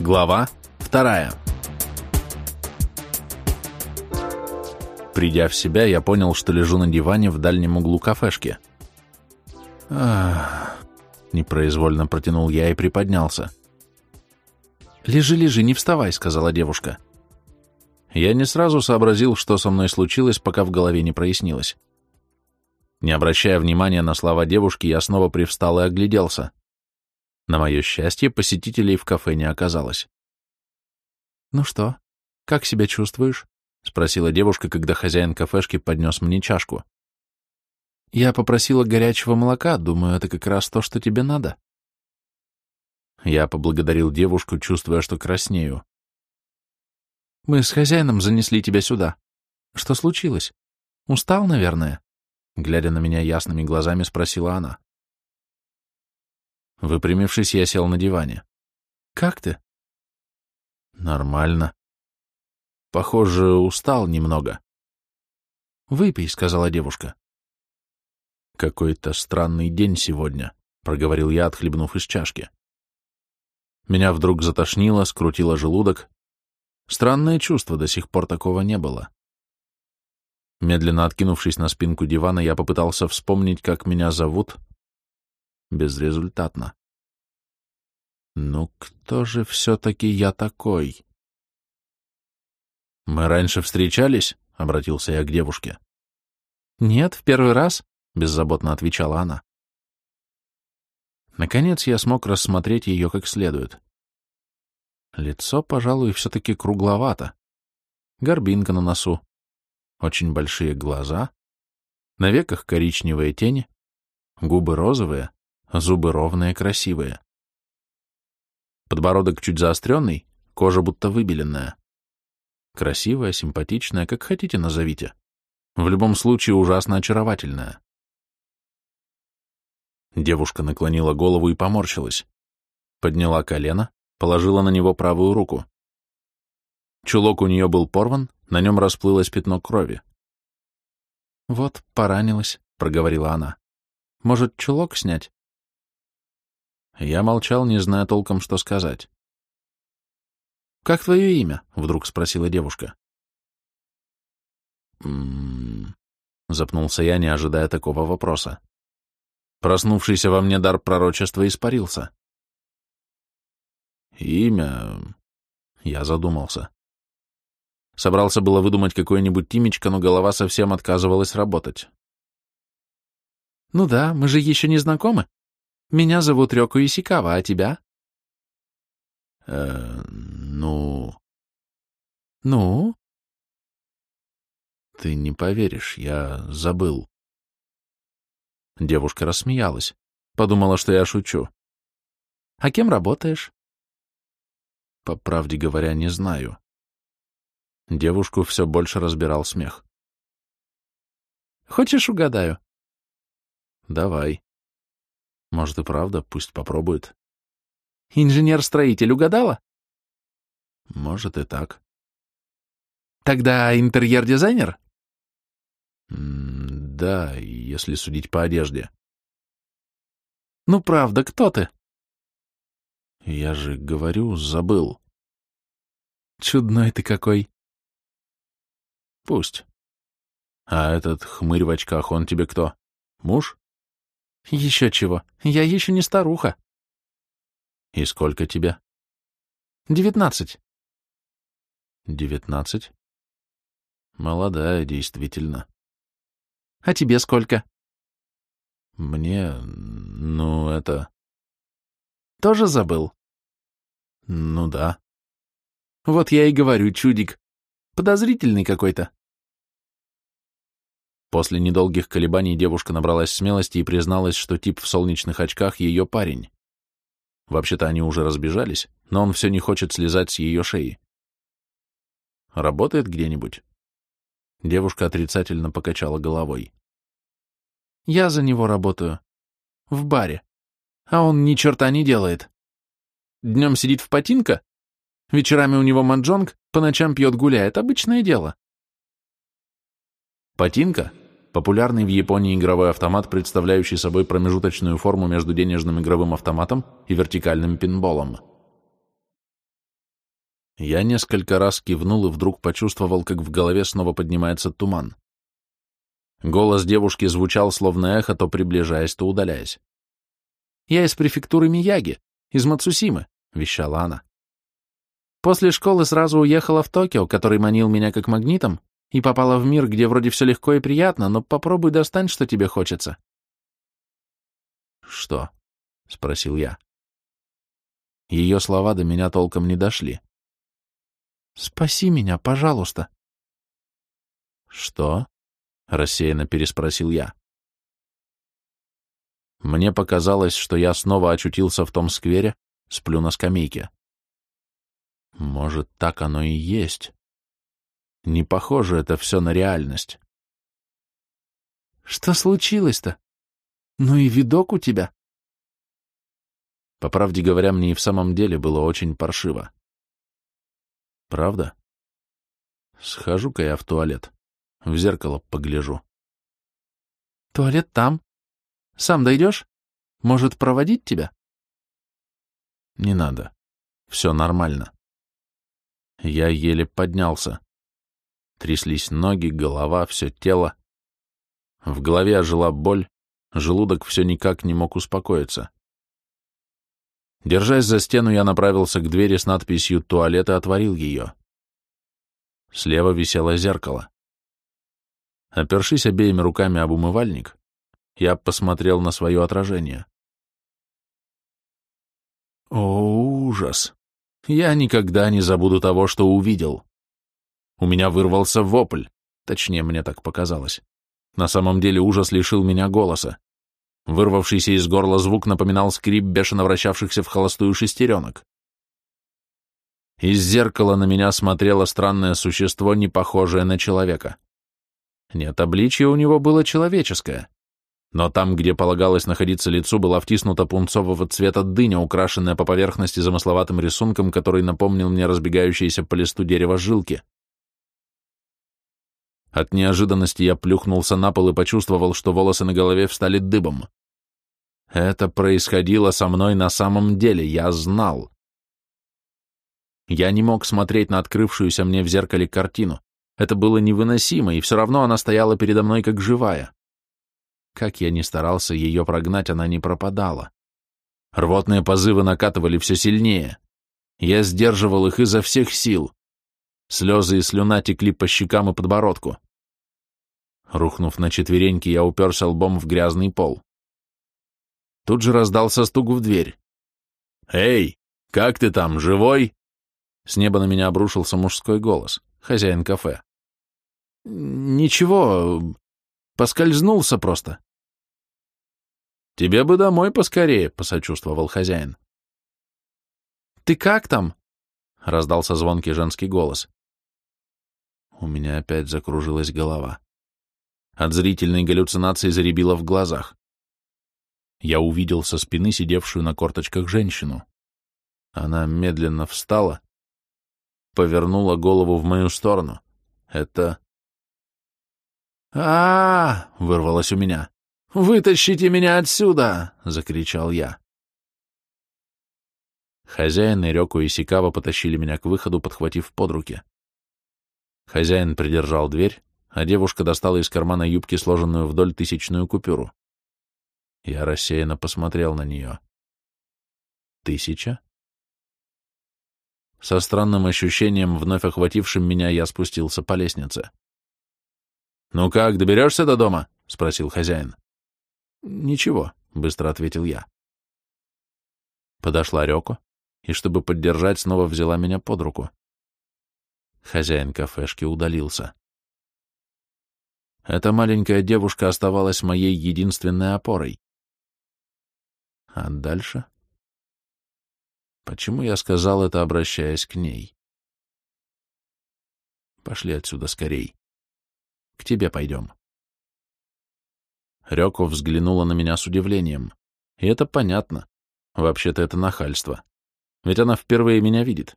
Глава вторая. Придя в себя, я понял, что лежу на диване в дальнем углу кафешки. Ах, непроизвольно протянул я и приподнялся. «Лежи, лежи, не вставай», — сказала девушка. Я не сразу сообразил, что со мной случилось, пока в голове не прояснилось. Не обращая внимания на слова девушки, я снова привстал и огляделся. На мое счастье, посетителей в кафе не оказалось. «Ну что, как себя чувствуешь?» — спросила девушка, когда хозяин кафешки поднес мне чашку. «Я попросила горячего молока, думаю, это как раз то, что тебе надо». Я поблагодарил девушку, чувствуя, что краснею. «Мы с хозяином занесли тебя сюда. Что случилось? Устал, наверное?» Глядя на меня ясными глазами, спросила она. Выпрямившись, я сел на диване. «Как ты?» «Нормально. Похоже, устал немного». «Выпей», — сказала девушка. «Какой-то странный день сегодня», — проговорил я, отхлебнув из чашки. Меня вдруг затошнило, скрутило желудок. Странное чувство, до сих пор такого не было. Медленно откинувшись на спинку дивана, я попытался вспомнить, как меня зовут. Безрезультатно. Ну, кто же все-таки я такой? «Мы раньше встречались?» — обратился я к девушке. «Нет, в первый раз», — беззаботно отвечала она. Наконец я смог рассмотреть ее как следует. Лицо, пожалуй, все-таки кругловато. Горбинка на носу. Очень большие глаза. На веках коричневые тени. Губы розовые, зубы ровные, красивые. Подбородок чуть заостренный, кожа будто выбеленная. Красивая, симпатичная, как хотите назовите. В любом случае ужасно очаровательная. Девушка наклонила голову и поморщилась. Подняла колено, положила на него правую руку. Чулок у нее был порван, на нем расплылось пятно крови. «Вот, поранилась», — проговорила она. «Может, чулок снять?» Я молчал, не зная толком, что сказать. «Как твое имя?» — вдруг спросила девушка. «М-м-м...» запнулся я, не ожидая такого вопроса. Проснувшийся во мне дар пророчества испарился. «Имя...» — я задумался. Собрался было выдумать какое-нибудь тимечко, но голова совсем отказывалась работать. «Ну да, мы же еще не знакомы. Меня зовут Рёку Исикава, а тебя?» «Э, ну...» «Ну?» «Ты не поверишь, я забыл». Девушка рассмеялась. Подумала, что я шучу. «А кем работаешь?» «По правде говоря, не знаю». Девушку все больше разбирал смех. «Хочешь, угадаю?» «Давай». «Может, и правда, пусть попробует». «Инженер-строитель угадала?» «Может, и так». «Тогда интерьер-дизайнер?» «Да, если судить по одежде». «Ну, правда, кто ты?» «Я же говорю, забыл». «Чудной ты какой!» Пусть. А этот хмырь в очках, он тебе кто? Муж? Еще чего. Я еще не старуха. И сколько тебе? Девятнадцать. Девятнадцать? Молодая, действительно. А тебе сколько? Мне... ну, это... Тоже забыл? Ну да. Вот я и говорю, чудик. Подозрительный какой-то. После недолгих колебаний девушка набралась смелости и призналась, что тип в солнечных очках ее парень. Вообще-то они уже разбежались, но он все не хочет слезать с ее шеи. Работает где-нибудь? Девушка отрицательно покачала головой. Я за него работаю. В баре. А он ни черта не делает. Днем сидит в потинка, вечерами у него манджонг, по ночам пьет, гуляет. Обычное дело. Патинка – популярный в Японии игровой автомат, представляющий собой промежуточную форму между денежным игровым автоматом и вертикальным пинболом. Я несколько раз кивнул и вдруг почувствовал, как в голове снова поднимается туман. Голос девушки звучал словно эхо, то приближаясь, то удаляясь. «Я из префектуры Мияги, из Мацусимы», — вещала она. «После школы сразу уехала в Токио, который манил меня как магнитом, и попала в мир, где вроде все легко и приятно, но попробуй достань, что тебе хочется». «Что?» — спросил я. Ее слова до меня толком не дошли. «Спаси меня, пожалуйста». «Что?» — рассеянно переспросил я. Мне показалось, что я снова очутился в том сквере, сплю на скамейке. Может, так оно и есть. Не похоже это все на реальность. Что случилось-то? Ну и видок у тебя. По правде говоря, мне и в самом деле было очень паршиво. Правда? Схожу-ка я в туалет. В зеркало погляжу. Туалет там. Сам дойдешь? Может, проводить тебя? Не надо. Все нормально. Я еле поднялся. Тряслись ноги, голова, все тело. В голове ожила боль, желудок все никак не мог успокоиться. Держась за стену, я направился к двери с надписью «Туалет» и отворил ее. Слева висело зеркало. Опершись обеими руками об умывальник, я посмотрел на свое отражение. О, ужас! Я никогда не забуду того, что увидел. У меня вырвался вопль, точнее, мне так показалось. На самом деле ужас лишил меня голоса. Вырвавшийся из горла звук напоминал скрип бешено вращавшихся в холостую шестеренок. Из зеркала на меня смотрело странное существо, не похожее на человека. Нет, обличие у него было человеческое. Но там, где полагалось находиться лицу, была втиснута пунцового цвета дыня, украшенная по поверхности замысловатым рисунком, который напомнил мне разбегающиеся по листу дерева жилки. От неожиданности я плюхнулся на пол и почувствовал, что волосы на голове встали дыбом. Это происходило со мной на самом деле, я знал. Я не мог смотреть на открывшуюся мне в зеркале картину. Это было невыносимо, и все равно она стояла передо мной как живая. Как я ни старался ее прогнать, она не пропадала. Рвотные позывы накатывали все сильнее. Я сдерживал их изо всех сил. Слезы и слюна текли по щекам и подбородку. Рухнув на четвереньки, я уперся лбом в грязный пол. Тут же раздался стук в дверь. «Эй, как ты там, живой?» С неба на меня обрушился мужской голос, хозяин кафе. «Ничего, поскользнулся просто». «Тебе бы домой поскорее», — посочувствовал хозяин. «Ты как там?» — раздался звонкий женский голос. У меня опять закружилась голова. От зрительной галлюцинации заребило в глазах. Я увидел со спины сидевшую на корточках женщину. Она медленно встала, повернула голову в мою сторону. Это... а, -а, -а вырвалось у меня. «Вытащите меня отсюда!» — закричал я. Хозяин и Рёку и Сикава потащили меня к выходу, подхватив под руки. Хозяин придержал дверь, а девушка достала из кармана юбки сложенную вдоль тысячную купюру. Я рассеянно посмотрел на нее. Тысяча? Со странным ощущением, вновь охватившим меня, я спустился по лестнице. «Ну как, доберешься до дома?» — спросил хозяин. «Ничего», — быстро ответил я. Подошла Рёко, и, чтобы поддержать, снова взяла меня под руку. Хозяин кафешки удалился. Эта маленькая девушка оставалась моей единственной опорой. А дальше? Почему я сказал это, обращаясь к ней? Пошли отсюда скорей. К тебе пойдем. Рёко взглянула на меня с удивлением. И это понятно. Вообще-то это нахальство. Ведь она впервые меня видит.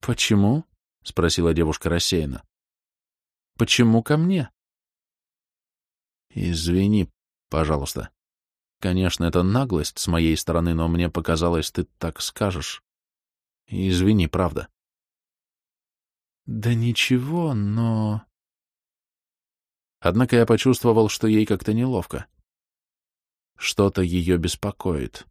«Почему?» — спросила девушка рассеянно. Почему ко мне? Извини, пожалуйста. Конечно, это наглость с моей стороны, но мне показалось, ты так скажешь. Извини, правда. Да ничего, но... Однако я почувствовал, что ей как-то неловко. Что-то ее беспокоит.